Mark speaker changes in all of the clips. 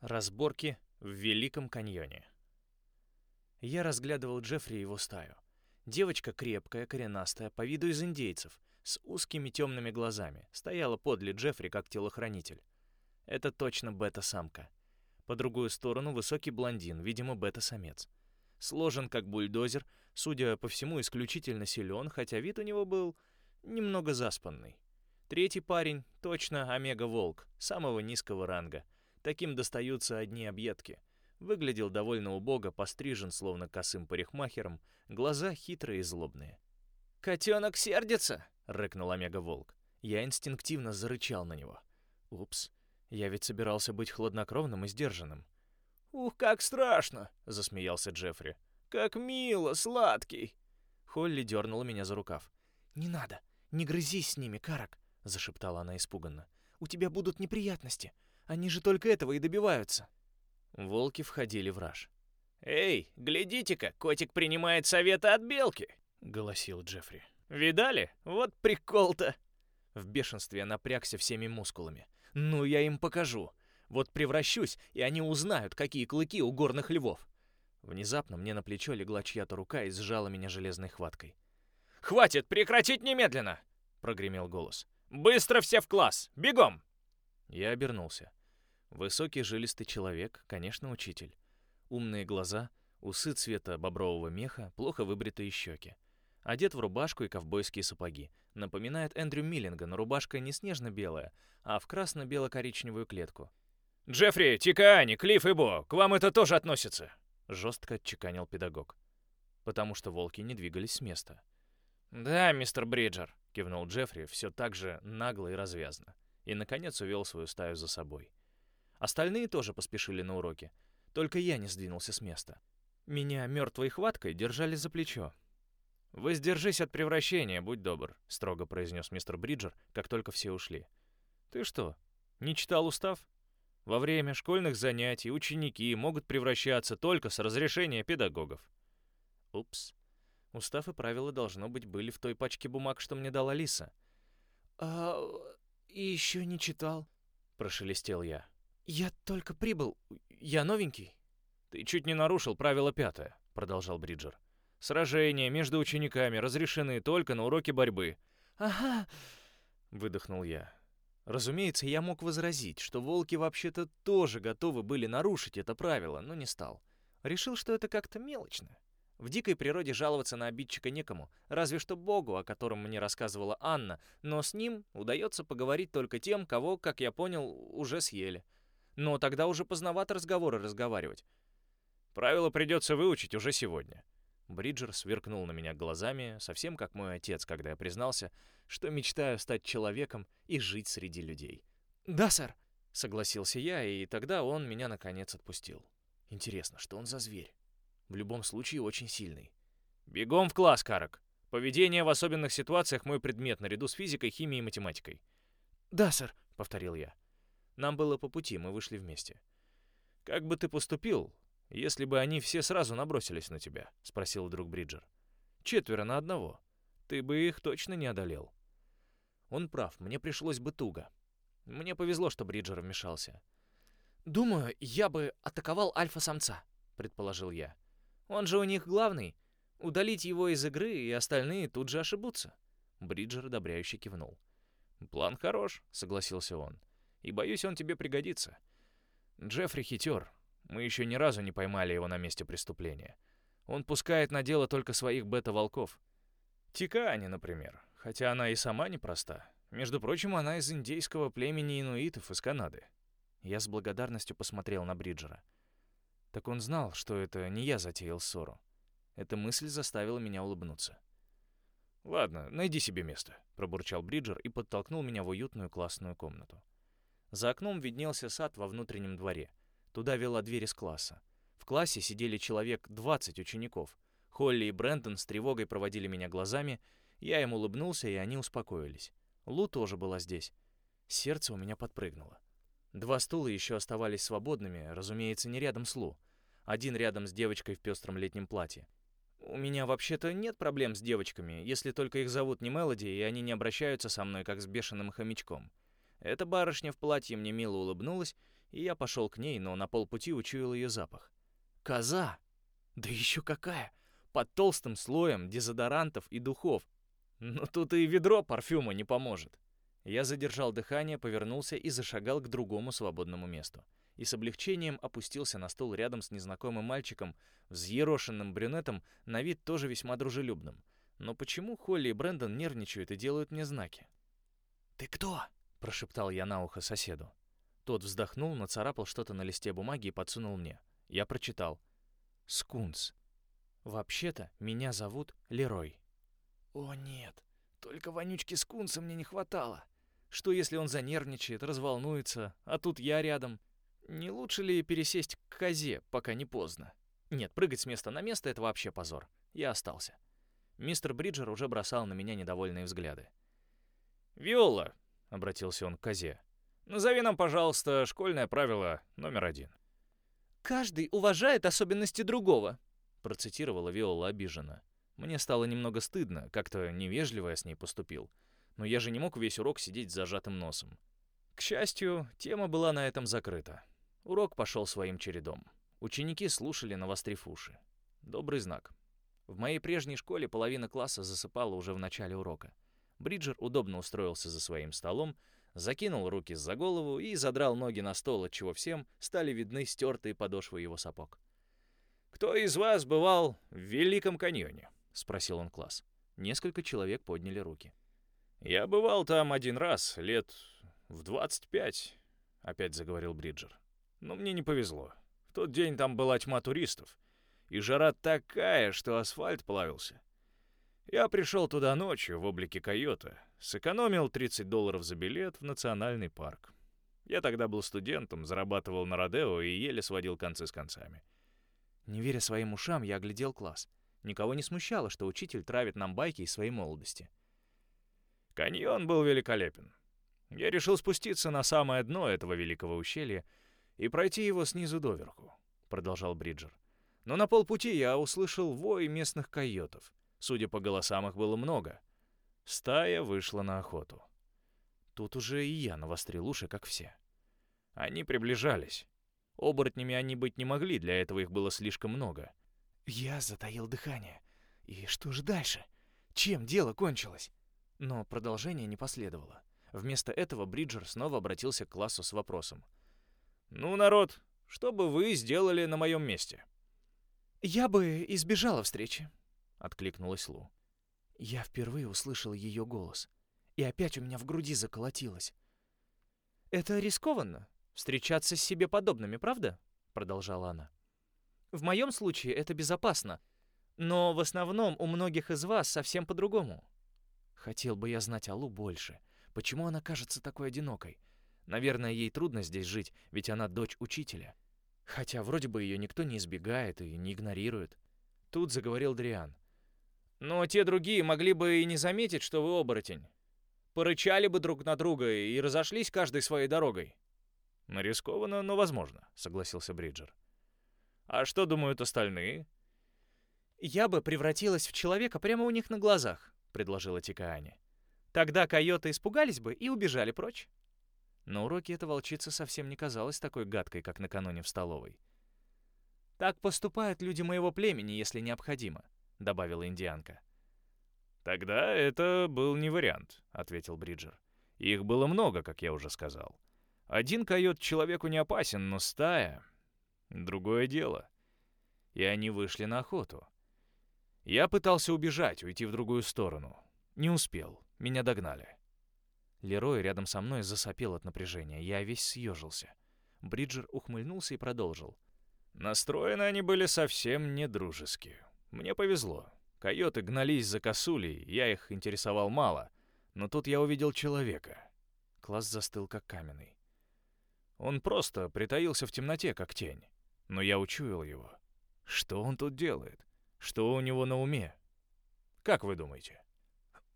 Speaker 1: Разборки в Великом каньоне. Я разглядывал Джеффри и его стаю. Девочка крепкая, коренастая, по виду из индейцев, с узкими темными глазами, стояла подле Джеффри как телохранитель. Это точно бета-самка. По другую сторону высокий блондин, видимо, бета-самец. Сложен как бульдозер, судя по всему, исключительно силен, хотя вид у него был немного заспанный. Третий парень, точно омега-волк, самого низкого ранга — Таким достаются одни объедки. Выглядел довольно убого, пострижен, словно косым парикмахером, глаза хитрые и злобные.
Speaker 2: «Котенок сердится!» — рыкнул Омега-волк.
Speaker 1: Я инстинктивно зарычал на него. «Упс, я ведь собирался быть хладнокровным и сдержанным».
Speaker 2: «Ух, как страшно!» — засмеялся Джеффри. «Как мило, сладкий!»
Speaker 1: Холли дернула меня за рукав. «Не надо, не грызись с ними, Карак!» — зашептала она испуганно. «У тебя будут неприятности. Они же только этого и добиваются. Волки входили в раж.
Speaker 2: «Эй, глядите-ка, котик принимает советы от белки!»
Speaker 1: — голосил Джеффри.
Speaker 2: «Видали? Вот прикол-то!»
Speaker 1: В бешенстве напрягся всеми мускулами. «Ну, я им покажу. Вот превращусь, и они узнают, какие клыки у горных львов». Внезапно мне на плечо легла чья-то рука и сжала меня железной хваткой.
Speaker 2: «Хватит! Прекратить немедленно!» — прогремел голос. «Быстро все в класс! Бегом!»
Speaker 1: Я обернулся. Высокий жилистый человек, конечно, учитель. Умные глаза, усы цвета бобрового меха, плохо выбритые щеки. Одет в рубашку и ковбойские сапоги. Напоминает Эндрю Миллинга, но рубашка не снежно-белая, а в красно-бело-коричневую клетку.
Speaker 2: «Джеффри, Тикаани, Клифф и Бо, к вам это тоже относится!»
Speaker 1: Жестко отчеканил педагог. Потому что волки не двигались с места.
Speaker 2: «Да, мистер Бриджер», —
Speaker 1: кивнул Джеффри, все так же нагло и развязно. И, наконец, увел свою стаю за собой. Остальные тоже поспешили на уроки. Только я не сдвинулся с места. Меня мертвой хваткой держали за плечо.
Speaker 2: «Воздержись от превращения, будь добр», —
Speaker 1: строго произнес мистер Бриджер, как только все ушли. «Ты что, не читал устав? Во время школьных занятий ученики могут превращаться только с разрешения педагогов». Упс. Устав и правила, должно быть, были в той пачке бумаг, что мне дала Лиса.
Speaker 2: «А... еще не читал», — прошелестел я.
Speaker 1: «Я только прибыл. Я новенький».
Speaker 2: «Ты чуть не нарушил правило пятое», — продолжал Бриджер. «Сражения между учениками разрешены только на уроке борьбы».
Speaker 1: «Ага», — выдохнул я. Разумеется, я мог возразить, что волки вообще-то тоже готовы были нарушить это правило, но не стал. Решил, что это как-то мелочно. В дикой природе жаловаться на обидчика некому, разве что Богу, о котором мне рассказывала Анна, но с ним удается поговорить только тем, кого, как я понял, уже съели. Но тогда уже поздновато разговоры разговаривать.
Speaker 2: Правила придется выучить уже сегодня.
Speaker 1: Бриджер сверкнул на меня глазами, совсем как мой отец, когда я признался, что мечтаю стать человеком и жить среди людей. «Да, сэр», — согласился я, и тогда он меня наконец отпустил. Интересно, что он за зверь? В любом случае, очень сильный.
Speaker 2: «Бегом в класс, Карак. Поведение в особенных ситуациях — мой предмет, наряду с физикой, химией и математикой».
Speaker 1: «Да, сэр», — повторил я. Нам было по пути, мы вышли вместе.
Speaker 2: «Как бы ты поступил, если бы они все сразу набросились на тебя?» — спросил вдруг Бриджер.
Speaker 1: «Четверо на одного. Ты бы их точно не одолел». Он прав, мне пришлось бы туго. Мне повезло, что Бриджер вмешался. «Думаю, я бы атаковал альфа-самца», — предположил я. «Он же у них главный. Удалить его из игры, и остальные тут же ошибутся». Бриджер одобряюще кивнул.
Speaker 2: «План хорош», — согласился он и боюсь, он тебе пригодится. Джеффри хитер. Мы еще ни разу не поймали его на месте преступления. Он пускает на дело только своих бета-волков. Тикаани, например, хотя она и сама непроста. Между прочим, она из индейского племени инуитов из Канады.
Speaker 1: Я с благодарностью посмотрел на Бриджера. Так он знал, что это не я затеял ссору. Эта мысль заставила меня улыбнуться.
Speaker 2: «Ладно, найди себе место», — пробурчал Бриджер и подтолкнул меня в уютную классную комнату.
Speaker 1: За окном виднелся сад во внутреннем дворе. Туда вела дверь из класса. В классе сидели человек 20 учеников. Холли и Брэндон с тревогой проводили меня глазами. Я им улыбнулся, и они успокоились. Лу тоже была здесь. Сердце у меня подпрыгнуло. Два стула еще оставались свободными, разумеется, не рядом с Лу. Один рядом с девочкой в пестром летнем платье. У меня вообще-то нет проблем с девочками, если только их зовут не Мелоди, и они не обращаются со мной, как с бешеным хомячком. Эта барышня в платье мне мило улыбнулась и я пошел к ней, но на полпути учуял ее запах. Коза! Да еще какая! Под толстым слоем дезодорантов и духов. Но тут и ведро парфюма не поможет. Я задержал дыхание, повернулся и зашагал к другому свободному месту. И с облегчением опустился на стул рядом с незнакомым мальчиком, взъерошенным брюнетом, на вид тоже весьма дружелюбным. Но почему Холли и Брэндон нервничают и делают мне знаки? «Ты кто?» — прошептал я на ухо соседу. Тот вздохнул, нацарапал что-то на листе бумаги и подсунул мне. Я прочитал. «Скунс. Вообще-то меня зовут Лерой». «О нет, только вонючки скунса мне не хватало. Что если он занервничает, разволнуется, а тут я рядом? Не лучше ли пересесть к козе, пока не поздно? Нет, прыгать с места на место — это вообще позор. Я остался. Мистер Бриджер уже бросал на меня недовольные взгляды.
Speaker 2: «Виола», — обратился он к козе, — «назови нам, пожалуйста, школьное правило номер один».
Speaker 1: «Каждый уважает особенности другого», — процитировала Виола обиженно. Мне стало немного стыдно, как-то невежливо я с ней поступил. Но я же не мог весь урок сидеть с зажатым носом. К счастью, тема была на этом закрыта. Урок пошел своим чередом. Ученики слушали, навострив уши. Добрый знак. В моей прежней школе половина класса засыпала уже в начале урока. Бриджер удобно устроился за своим столом, закинул руки за голову и задрал ноги на стол, отчего всем стали видны стертые подошвы его сапог.
Speaker 2: «Кто из вас бывал в Великом каньоне?»
Speaker 1: — спросил он класс. Несколько человек подняли руки.
Speaker 2: «Я бывал там один раз, лет в 25», — опять заговорил Бриджер. «Но мне не повезло. В тот день там была тьма туристов, и жара такая, что асфальт плавился. Я пришел туда ночью в облике койота, сэкономил 30 долларов за билет в национальный парк. Я тогда был студентом, зарабатывал на Родео и еле сводил концы с концами.
Speaker 1: Не веря своим ушам, я оглядел класс. Никого не смущало, что учитель травит нам байки из своей молодости.
Speaker 2: Каньон был великолепен. Я решил спуститься на самое дно этого великого ущелья и пройти его снизу доверху, продолжал Бриджер. Но на полпути я услышал вой местных койотов. Судя по голосам, их было много. Стая вышла на охоту.
Speaker 1: Тут уже и я навострил уши, как все.
Speaker 2: Они приближались. Оборотнями они быть не могли, для этого их было слишком много.
Speaker 1: Я затаил дыхание. И что же дальше? Чем дело кончилось? Но продолжение не последовало. Вместо этого Бриджер снова обратился к классу с вопросом.
Speaker 2: «Ну, народ, что бы вы сделали на моем месте?»
Speaker 1: «Я бы избежала встречи», — откликнулась Лу. Я впервые услышал ее голос, и опять у меня в груди заколотилось. «Это рискованно, встречаться с себе подобными, правда?» — продолжала она. «В моем случае это безопасно, но в основном у многих из вас совсем по-другому. Хотел бы я знать Аллу больше. Почему она кажется такой одинокой? Наверное, ей трудно здесь жить, ведь она дочь учителя. Хотя вроде бы ее никто не избегает и не игнорирует. Тут заговорил Дриан. Но те другие могли бы и не заметить, что вы оборотень. Порычали бы друг на друга и разошлись каждой своей дорогой.
Speaker 2: «Рискованно, но возможно», — согласился Бриджер. «А что думают остальные?»
Speaker 1: «Я бы превратилась в человека прямо у них на глазах», — предложила Тикаани. «Тогда койоты испугались бы и убежали прочь». На уроке эта волчица совсем не казалась такой гадкой, как накануне в столовой. «Так поступают люди моего племени, если необходимо», — добавила индианка.
Speaker 2: «Тогда это был не вариант», — ответил Бриджер. «Их было много, как я уже сказал. Один койот человеку не опасен, но стая — другое дело». И они вышли на охоту. Я пытался убежать, уйти в другую сторону. Не успел. Меня догнали.
Speaker 1: Лерой рядом со мной засопел от напряжения. Я весь съежился. Бриджер ухмыльнулся и продолжил.
Speaker 2: Настроены они были совсем не дружески. Мне повезло. Койоты гнались за косулей, я их интересовал мало. Но тут я увидел человека.
Speaker 1: Класс застыл как каменный.
Speaker 2: Он просто притаился в темноте, как тень. Но я учуял его. Что он тут делает? Что у него на уме? Как вы думаете?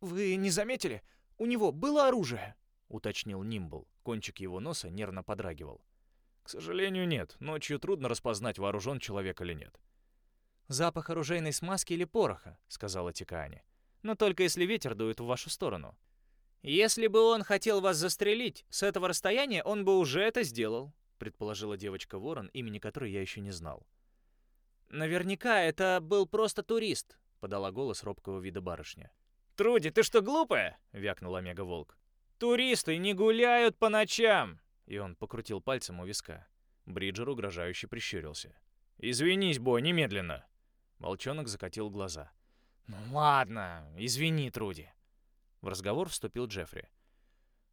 Speaker 1: «Вы не заметили? У него было оружие?» — уточнил Нимбл. Кончик его носа нервно подрагивал.
Speaker 2: «К сожалению, нет. Ночью трудно распознать, вооружен человек или нет.
Speaker 1: «Запах оружейной смазки или пороха», — сказала Тикаани. «Но только если ветер дует в вашу сторону». «Если бы он хотел вас застрелить, с этого расстояния он бы уже это сделал», предположила девочка Ворон, имени которой я еще не знал.
Speaker 2: «Наверняка это был просто турист», — подала голос робкого вида барышня.
Speaker 1: «Труди, ты что, глупая?» — вякнул Омега-волк. «Туристы не гуляют по ночам!» И он покрутил пальцем у виска. Бриджер угрожающе прищурился. «Извинись, Бо, немедленно!» Волчонок закатил глаза. «Ну ладно, извини, Труди». В разговор вступил Джеффри.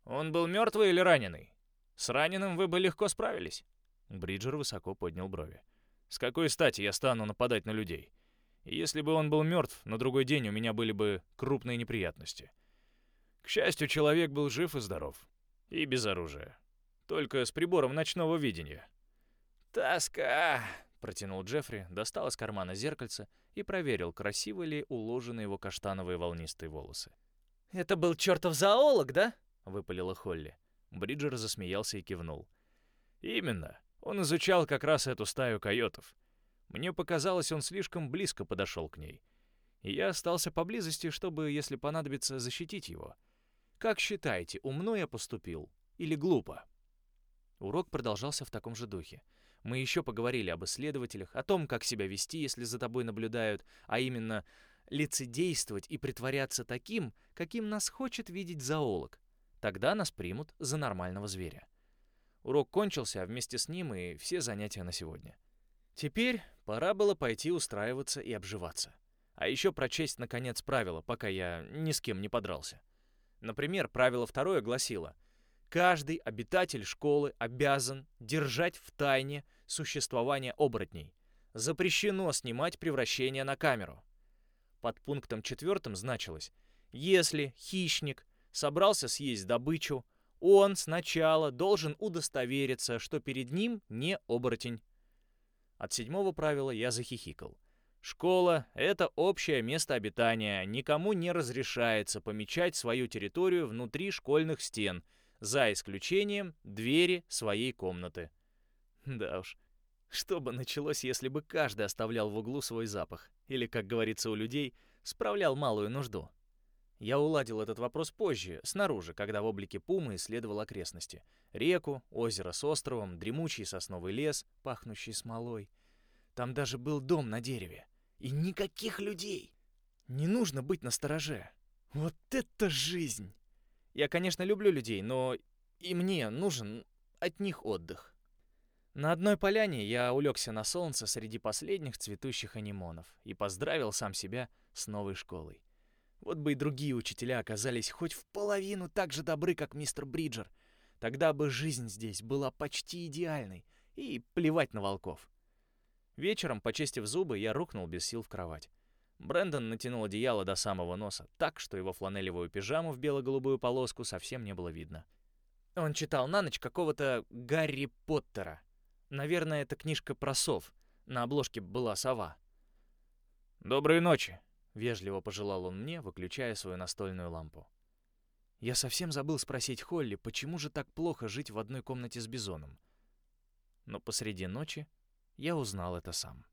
Speaker 1: «Он был мертвый или раненый? С раненым вы бы легко справились?» Бриджер высоко поднял брови. «С какой стати я стану нападать на людей? если бы он был мертв, на другой день у меня были бы крупные неприятности. К счастью, человек был жив и здоров. И без оружия. Только с прибором ночного видения».
Speaker 2: «Тоска!»
Speaker 1: — протянул Джеффри, достал из кармана зеркальце и проверил, красиво ли уложены его каштановые волнистые волосы.
Speaker 2: «Это был чертов зоолог, да?»
Speaker 1: — выпалила Холли. Бриджер засмеялся и кивнул. «Именно. Он изучал как раз эту стаю койотов. Мне показалось, он слишком близко подошел к ней. И я остался поблизости, чтобы, если понадобится, защитить его. Как считаете, умно я поступил или глупо?» Урок продолжался в таком же духе. Мы еще поговорили об исследователях, о том, как себя вести, если за тобой наблюдают, а именно лицедействовать и притворяться таким, каким нас хочет видеть зоолог. Тогда нас примут за нормального зверя. Урок кончился, а вместе с ним и все занятия на сегодня. Теперь пора было пойти устраиваться и обживаться. А еще прочесть, наконец, правила, пока я ни с кем не подрался. Например, правило второе гласило «Каждый обитатель школы обязан держать в тайне существование оборотней. Запрещено снимать превращение на камеру». Под пунктом четвертым значилось «Если хищник собрался съесть добычу, он сначала должен удостовериться, что перед ним не оборотень. От седьмого правила я захихикал. Школа — это общее место обитания, никому не разрешается помечать свою территорию внутри школьных стен, за исключением двери своей комнаты. Да уж, что бы началось, если бы каждый оставлял в углу свой запах, или, как говорится у людей, справлял малую нужду. Я уладил этот вопрос позже, снаружи, когда в облике пумы исследовал окрестности. Реку, озеро с островом, дремучий сосновый лес, пахнущий смолой. Там даже был дом на дереве. И никаких людей. Не нужно быть настороже. Вот это жизнь! Я, конечно, люблю людей, но и мне нужен от них отдых. На одной поляне я улегся на солнце среди последних цветущих анимонов и поздравил сам себя с новой школой. Вот бы и другие учителя оказались хоть в половину так же добры, как мистер Бриджер. Тогда бы жизнь здесь была почти идеальной, и плевать на волков. Вечером, почистив зубы, я рухнул без сил в кровать. Брэндон натянул одеяло до самого носа, так, что его фланелевую пижаму в бело-голубую полоску совсем не было видно. Он читал на ночь какого-то Гарри Поттера. Наверное, это книжка про сов. На обложке была сова. «Доброй ночи», — вежливо пожелал он мне, выключая свою настольную лампу. Я совсем забыл спросить Холли, почему же так плохо жить в одной комнате с Бизоном. Но посреди ночи я узнал это сам.